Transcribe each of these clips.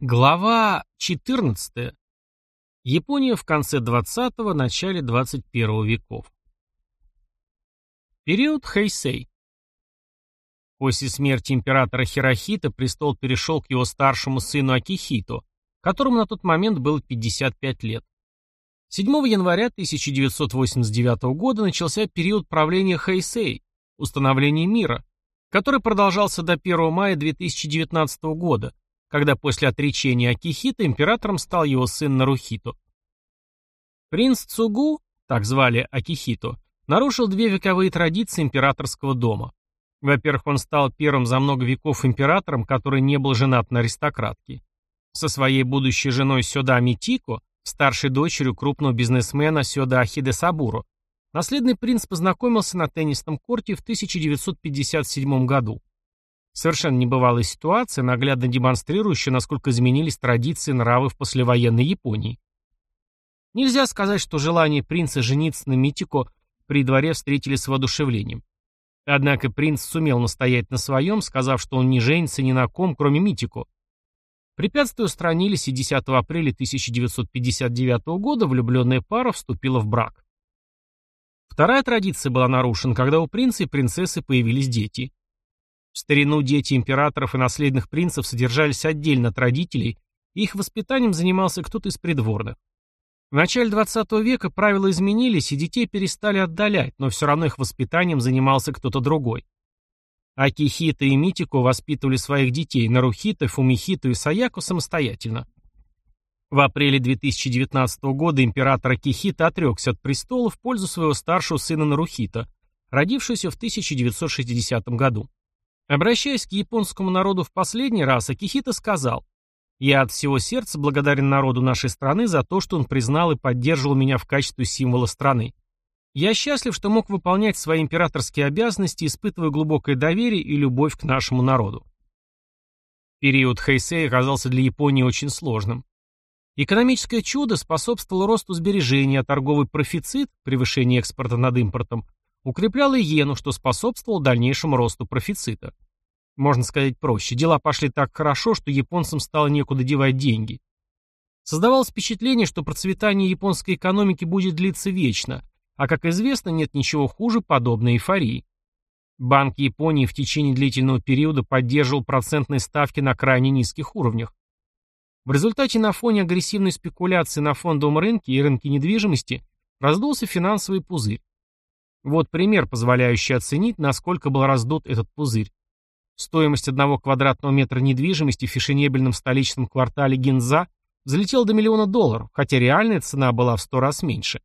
Глава 14. Япония в конце 20-го, начале 21 веков. Период Хэйсэй. После смерти императора Хирохита престол перешел к его старшему сыну Акихито, которому на тот момент было 55 лет. 7 января 1989 года начался период правления Хэйсэй, установления мира, который продолжался до 1 мая 2019 года, когда после отречения Акихита императором стал его сын Нарухито. Принц Цугу, так звали Акихито, нарушил две вековые традиции императорского дома. Во-первых, он стал первым за много веков императором, который не был женат на аристократке. Со своей будущей женой Сёда Митико, старшей дочерью крупного бизнесмена Сёда Ахиде Сабуро, наследный принц познакомился на теннисном корте в 1957 году. Совершенно небывалая ситуация, наглядно демонстрирующая, насколько изменились традиции и нравы в послевоенной Японии. Нельзя сказать, что желание принца жениться на Митико при дворе встретили с воодушевлением. Однако принц сумел настоять на своем, сказав, что он не женится ни на ком, кроме Митико. Препятствия устранились, и 10 апреля 1959 года влюбленная пара вступила в брак. Вторая традиция была нарушена, когда у принца и принцессы появились дети. В старину дети императоров и наследных принцев содержались отдельно от родителей, и их воспитанием занимался кто-то из придворных. В начале XX века правила изменились, и детей перестали отдалять, но все равно их воспитанием занимался кто-то другой. Акихита и Митико воспитывали своих детей, Нарухита, Фумихиту и Саяку самостоятельно. В апреле 2019 года император Акихита отрекся от престола в пользу своего старшего сына Нарухита, родившегося в 1960 году. Обращаясь к японскому народу в последний раз, Акихита сказал, «Я от всего сердца благодарен народу нашей страны за то, что он признал и поддерживал меня в качестве символа страны. Я счастлив, что мог выполнять свои императорские обязанности, испытывая глубокое доверие и любовь к нашему народу». Период Хэйсэй оказался для Японии очень сложным. Экономическое чудо способствовало росту сбережений, а торговый профицит, превышение экспорта над импортом, укреплял иену, что способствовало дальнейшему росту профицита. Можно сказать проще, дела пошли так хорошо, что японцам стало некуда девать деньги. Создавалось впечатление, что процветание японской экономики будет длиться вечно, а, как известно, нет ничего хуже подобной эйфории. Банк Японии в течение длительного периода поддерживал процентные ставки на крайне низких уровнях. В результате на фоне агрессивной спекуляции на фондовом рынке и рынке недвижимости раздулся финансовый пузырь. Вот пример, позволяющий оценить, насколько был раздут этот пузырь. Стоимость одного квадратного метра недвижимости в фешенебельном столичном квартале Гинза взлетела до миллиона долларов, хотя реальная цена была в сто раз меньше.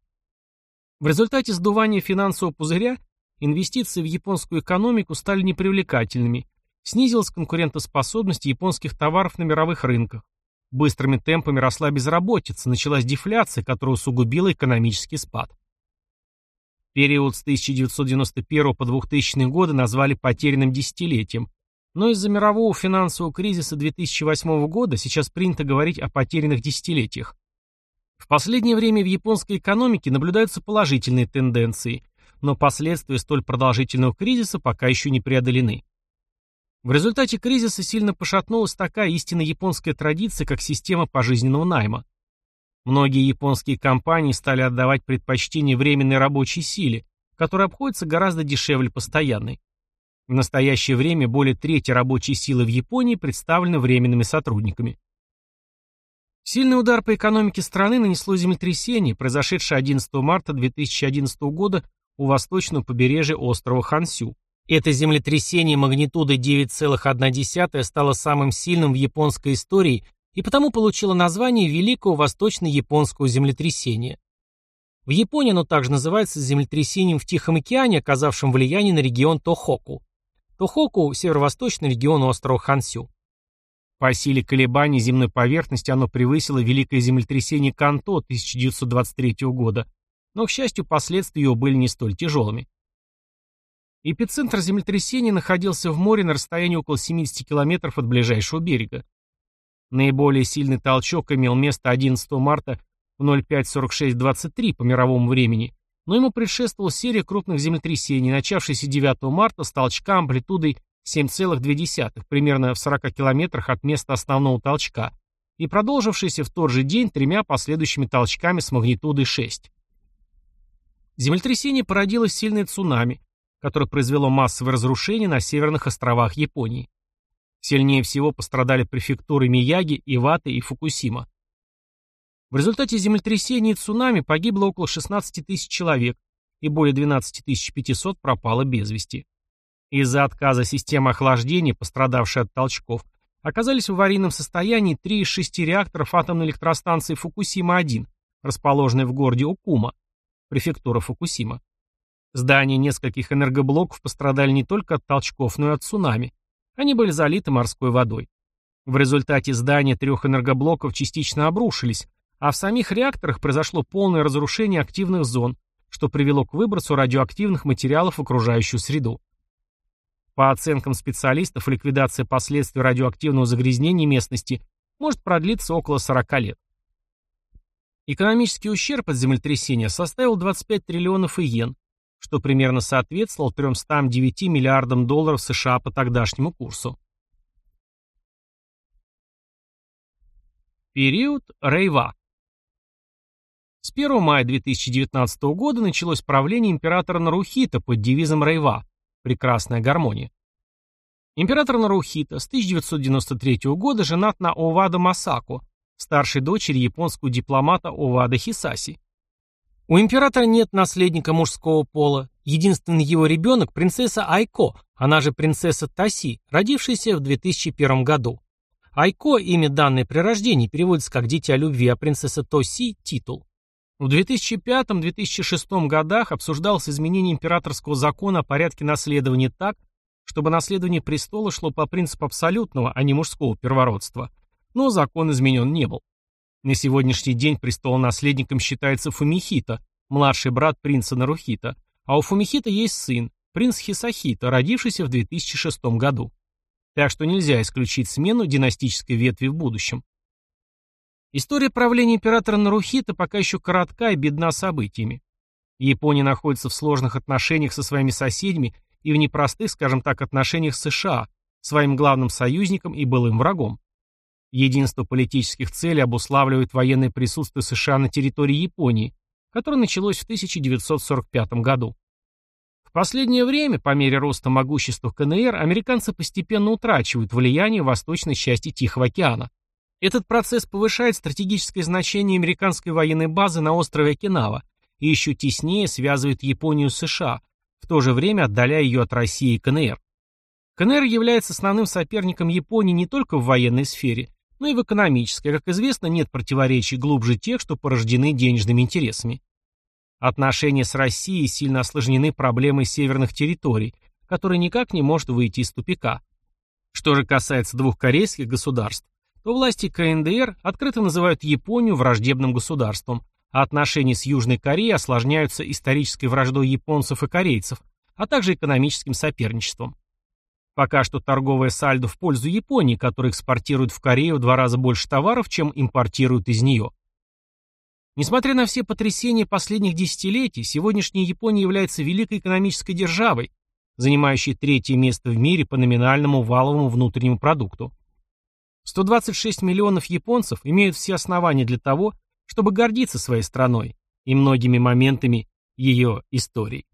В результате сдувания финансового пузыря инвестиции в японскую экономику стали непривлекательными, снизилась конкурентоспособность японских товаров на мировых рынках, быстрыми темпами росла безработица, началась дефляция, которая усугубила экономический спад. Период с 1991 по 2000 годы назвали потерянным десятилетием, но из-за мирового финансового кризиса 2008 года сейчас принято говорить о потерянных десятилетиях. В последнее время в японской экономике наблюдаются положительные тенденции, но последствия столь продолжительного кризиса пока еще не преодолены. В результате кризиса сильно пошатнулась такая истинно японская традиция, как система пожизненного найма. Многие японские компании стали отдавать предпочтение временной рабочей силе, которая обходится гораздо дешевле постоянной. В настоящее время более трети рабочей силы в Японии представлены временными сотрудниками. Сильный удар по экономике страны нанесло землетрясение, произошедшее 11 марта 2011 года у восточного побережья острова Хансю. Это землетрясение магнитудой 9,1 стало самым сильным в японской истории и потому получила название Великого Восточно-Японского землетрясения. В Японии оно также называется землетрясением в Тихом океане, оказавшим влияние на регион Тохоку. Тохоку – северо-восточный регион острова Хансю. По силе колебаний земной поверхности оно превысило великое землетрясение Канто 1923 года, но, к счастью, последствия его были не столь тяжелыми. Эпицентр землетрясения находился в море на расстоянии около 70 километров от ближайшего берега. Наиболее сильный толчок имел место 11 марта в 05.46.23 по мировому времени, но ему предшествовала серия крупных землетрясений, начавшаяся 9 марта с толчка амплитудой 7,2, примерно в 40 километрах от места основного толчка, и продолжившийся в тот же день тремя последующими толчками с магнитудой 6. Землетрясение породило сильное цунами, которое произвело массовые разрушения на северных островах Японии. Сильнее всего пострадали префектуры Мияги, Иваты и Фукусима. В результате землетрясения и цунами погибло около 16 тысяч человек, и более 12 500 пропало без вести. Из-за отказа системы охлаждения, пострадавшей от толчков, оказались в аварийном состоянии три из шести реакторов атомной электростанции Фукусима-1, расположенной в городе Окума, префектура Фукусима. Здания нескольких энергоблоков пострадали не только от толчков, но и от цунами. Они были залиты морской водой. В результате здания трех энергоблоков частично обрушились, а в самих реакторах произошло полное разрушение активных зон, что привело к выбросу радиоактивных материалов в окружающую среду. По оценкам специалистов, ликвидация последствий радиоактивного загрязнения местности может продлиться около 40 лет. Экономический ущерб от землетрясения составил 25 триллионов иен, что примерно соответствовало 309 миллиардам долларов США по тогдашнему курсу. Период Рейва С 1 мая 2019 года началось правление императора Нарухита под девизом Рейва «Прекрасная гармония». Император Нарухита с 1993 года женат на Овада Масако, старшей дочери японского дипломата Овада Хисаси. У императора нет наследника мужского пола. Единственный его ребенок – принцесса Айко, она же принцесса Таси, родившаяся в 2001 году. Айко, имя данное при рождении, переводится как «дитя любви», а принцесса Тоси – титул. В 2005-2006 годах обсуждалось изменение императорского закона о порядке наследования так, чтобы наследование престола шло по принципу абсолютного, а не мужского первородства. Но закон изменен не был. На сегодняшний день престолонаследником считается Фумихита, младший брат принца Нарухита, а у Фумихита есть сын, принц Хисахита, родившийся в 2006 году. Так что нельзя исключить смену династической ветви в будущем. История правления императора Нарухита пока еще коротка и бедна событиями. Япония находится в сложных отношениях со своими соседями и в непростых, скажем так, отношениях с США, своим главным союзником и былым врагом. Единство политических целей обуславливает военное присутствие США на территории Японии, которое началось в 1945 году. В последнее время, по мере роста могущества КНР, американцы постепенно утрачивают влияние в восточной части Тихого океана. Этот процесс повышает стратегическое значение американской военной базы на острове Окинава и еще теснее связывает Японию с США, в то же время отдаляя ее от России и КНР. КНР является основным соперником Японии не только в военной сфере, но и в экономической. Как известно, нет противоречий глубже тех, что порождены денежными интересами. Отношения с Россией сильно осложнены проблемой северных территорий, которая никак не может выйти из тупика. Что же касается двух корейских государств, то власти КНДР открыто называют Японию враждебным государством, а отношения с Южной Кореей осложняются исторической враждой японцев и корейцев, а также экономическим соперничеством. Пока что торговая сальдо в пользу Японии, которая экспортирует в Корею в два раза больше товаров, чем импортирует из нее. Несмотря на все потрясения последних десятилетий, сегодняшняя Япония является великой экономической державой, занимающей третье место в мире по номинальному валовому внутреннему продукту. 126 миллионов японцев имеют все основания для того, чтобы гордиться своей страной и многими моментами ее истории.